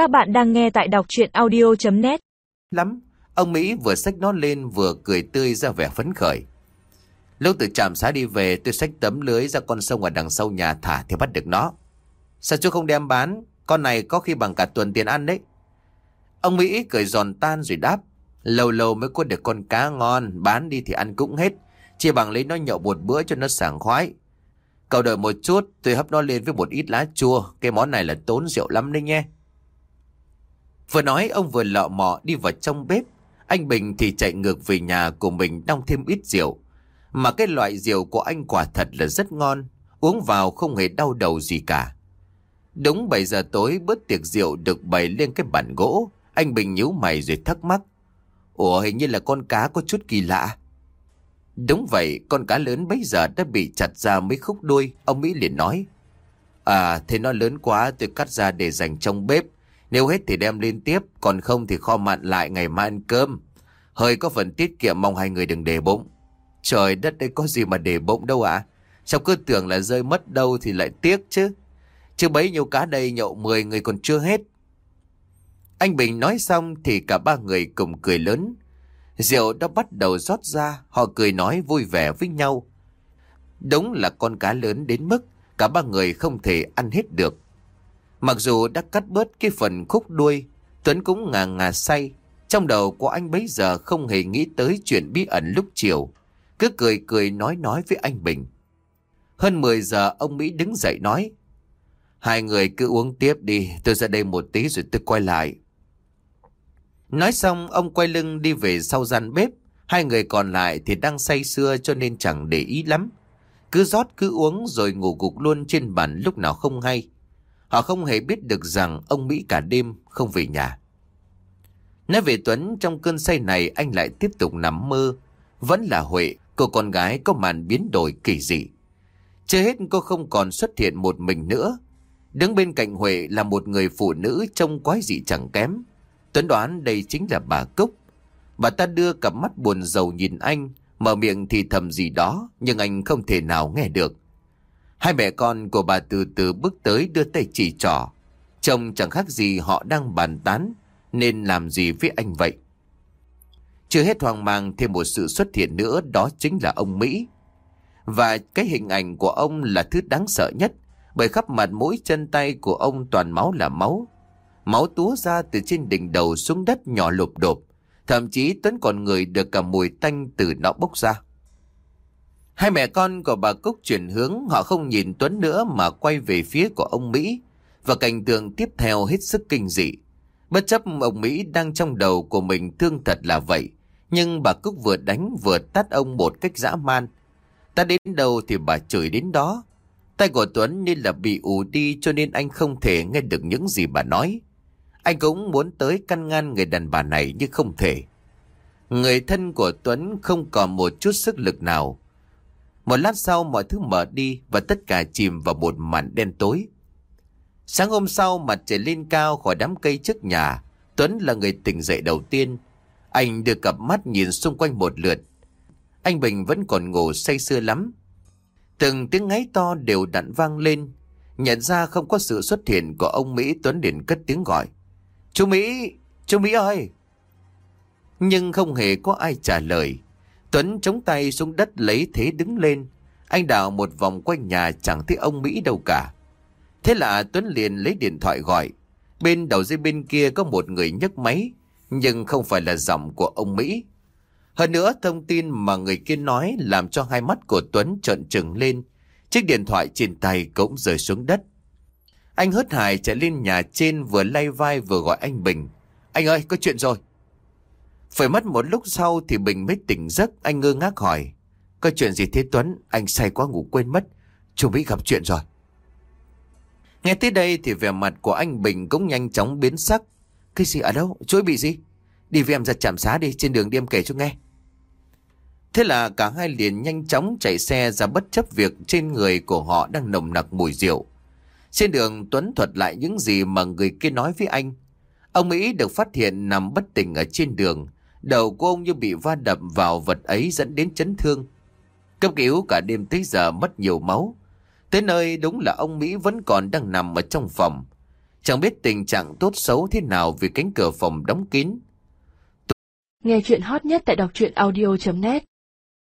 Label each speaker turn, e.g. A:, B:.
A: Các bạn đang nghe tại đọc chuyện audio.net
B: Lắm, ông Mỹ vừa xách nó lên vừa cười tươi ra vẻ phấn khởi. Lúc từ trạm xá đi về tôi xách tấm lưới ra con sông ở đằng sau nhà thả thì bắt được nó. Sao chú không đem bán? Con này có khi bằng cả tuần tiền ăn đấy. Ông Mỹ cười giòn tan rồi đáp. Lâu lâu mới có được con cá ngon, bán đi thì ăn cũng hết. Chỉ bằng lấy nó nhậu một bữa cho nó sảng khoái. Cậu đợi một chút, tôi hấp nó lên với một ít lá chua. Cái món này là tốn rượu lắm đấy nhé. Vừa nói ông vừa lọ mọ đi vào trong bếp. Anh Bình thì chạy ngược về nhà của mình đong thêm ít rượu. Mà cái loại rượu của anh quả thật là rất ngon. Uống vào không hề đau đầu gì cả. Đúng 7 giờ tối bớt tiệc rượu được bày lên cái bàn gỗ. Anh Bình nhíu mày rồi thắc mắc. Ủa hình như là con cá có chút kỳ lạ. Đúng vậy, con cá lớn bây giờ đã bị chặt ra mấy khúc đuôi. Ông Mỹ liền nói. À, thế nó lớn quá tôi cắt ra để dành trong bếp. Nếu hết thì đem lên tiếp, còn không thì kho mặn lại ngày mai ăn cơm. Hơi có phần tiết kiệm mong hai người đừng để bụng. Trời đất đây có gì mà để bụng đâu ạ? À? Sao cứ tưởng là rơi mất đâu thì lại tiếc chứ. Chứ bấy nhiêu cá đây nhậu 10 người còn chưa hết. Anh Bình nói xong thì cả ba người cùng cười lớn. Rượu đã bắt đầu rót ra, họ cười nói vui vẻ với nhau. Đúng là con cá lớn đến mức cả ba người không thể ăn hết được. Mặc dù đã cắt bớt cái phần khúc đuôi, Tuấn cũng ngà ngà say. Trong đầu của anh bấy giờ không hề nghĩ tới chuyện bí ẩn lúc chiều. Cứ cười cười nói nói với anh Bình. Hơn 10 giờ ông Mỹ đứng dậy nói. Hai người cứ uống tiếp đi, tôi ra đây một tí rồi tôi quay lại. Nói xong ông quay lưng đi về sau gian bếp. Hai người còn lại thì đang say sưa cho nên chẳng để ý lắm. Cứ rót cứ uống rồi ngủ gục luôn trên bàn lúc nào không hay. Họ không hề biết được rằng ông Mỹ cả đêm không về nhà. Nói về Tuấn trong cơn say này anh lại tiếp tục nằm mơ. Vẫn là Huệ, cô con gái có màn biến đổi kỳ dị. Chưa hết cô không còn xuất hiện một mình nữa. Đứng bên cạnh Huệ là một người phụ nữ trông quái dị chẳng kém. Tuấn đoán đây chính là bà Cúc. Bà ta đưa cặp mắt buồn rầu nhìn anh, mở miệng thì thầm gì đó, nhưng anh không thể nào nghe được. Hai mẹ con của bà từ từ bước tới đưa tay chỉ trỏ. Trông chẳng khác gì họ đang bàn tán, nên làm gì với anh vậy. Chưa hết hoang mang thêm một sự xuất hiện nữa đó chính là ông Mỹ. Và cái hình ảnh của ông là thứ đáng sợ nhất, bởi khắp mặt mũi chân tay của ông toàn máu là máu. Máu túa ra từ trên đỉnh đầu xuống đất nhỏ lụp đột. Thậm chí Tuấn còn người được cả mùi tanh từ nó bốc ra. Hai mẹ con của bà Cúc chuyển hướng, họ không nhìn Tuấn nữa mà quay về phía của ông Mỹ. Và cảnh tượng tiếp theo hết sức kinh dị. Bất chấp ông Mỹ đang trong đầu của mình thương thật là vậy. Nhưng bà Cúc vừa đánh vừa tát ông một cách dã man. Ta đến đâu thì bà chửi đến đó. Tay của Tuấn nên là bị ù đi cho nên anh không thể nghe được những gì bà nói. Anh cũng muốn tới căn ngăn người đàn bà này nhưng không thể. Người thân của Tuấn không còn một chút sức lực nào. Một lát sau mọi thứ mở đi và tất cả chìm vào một màn đen tối. Sáng hôm sau mặt trời lên cao khỏi đám cây trước nhà. Tuấn là người tỉnh dậy đầu tiên. Anh đưa cặp mắt nhìn xung quanh một lượt. Anh Bình vẫn còn ngủ say sưa lắm. Từng tiếng ngáy to đều đặn vang lên. Nhận ra không có sự xuất hiện của ông Mỹ Tuấn liền cất tiếng gọi. Chú Mỹ, chú Mỹ ơi! Nhưng không hề có ai trả lời. Tuấn chống tay xuống đất lấy thế đứng lên. Anh đào một vòng quanh nhà chẳng thấy ông Mỹ đâu cả. Thế là Tuấn liền lấy điện thoại gọi. Bên đầu dây bên kia có một người nhấc máy, nhưng không phải là giọng của ông Mỹ. Hơn nữa thông tin mà người kia nói làm cho hai mắt của Tuấn trợn trừng lên. Chiếc điện thoại trên tay cũng rơi xuống đất. Anh hớt hải chạy lên nhà trên vừa lay vai vừa gọi anh Bình. Anh ơi, có chuyện rồi. Phải mất một lúc sau thì Bình mới tỉnh giấc, anh ngơ ngác hỏi. Có chuyện gì thế Tuấn? Anh say quá ngủ quên mất. Chúng bị gặp chuyện rồi. Nghe tới đây thì vẻ mặt của anh Bình cũng nhanh chóng biến sắc. Cái gì ở đâu? Chuỗi bị gì? Đi với em ra trạm xá đi, trên đường đi em kể cho nghe. Thế là cả hai liền nhanh chóng chạy xe ra bất chấp việc trên người của họ đang nồng nặc mùi rượu. Trên đường Tuấn thuật lại những gì mà người kia nói với anh. Ông Mỹ được phát hiện nằm bất tỉnh ở trên đường. Đầu của ông như bị va đập vào vật ấy dẫn đến chấn thương. Cấp cứu cả đêm tới giờ mất nhiều máu. Tới nơi đúng là ông Mỹ vẫn còn đang nằm ở trong phòng. Chẳng biết tình trạng tốt xấu thế nào vì cánh cửa phòng đóng kín.
C: Nghe chuyện hot nhất tại đọc truyện audio.net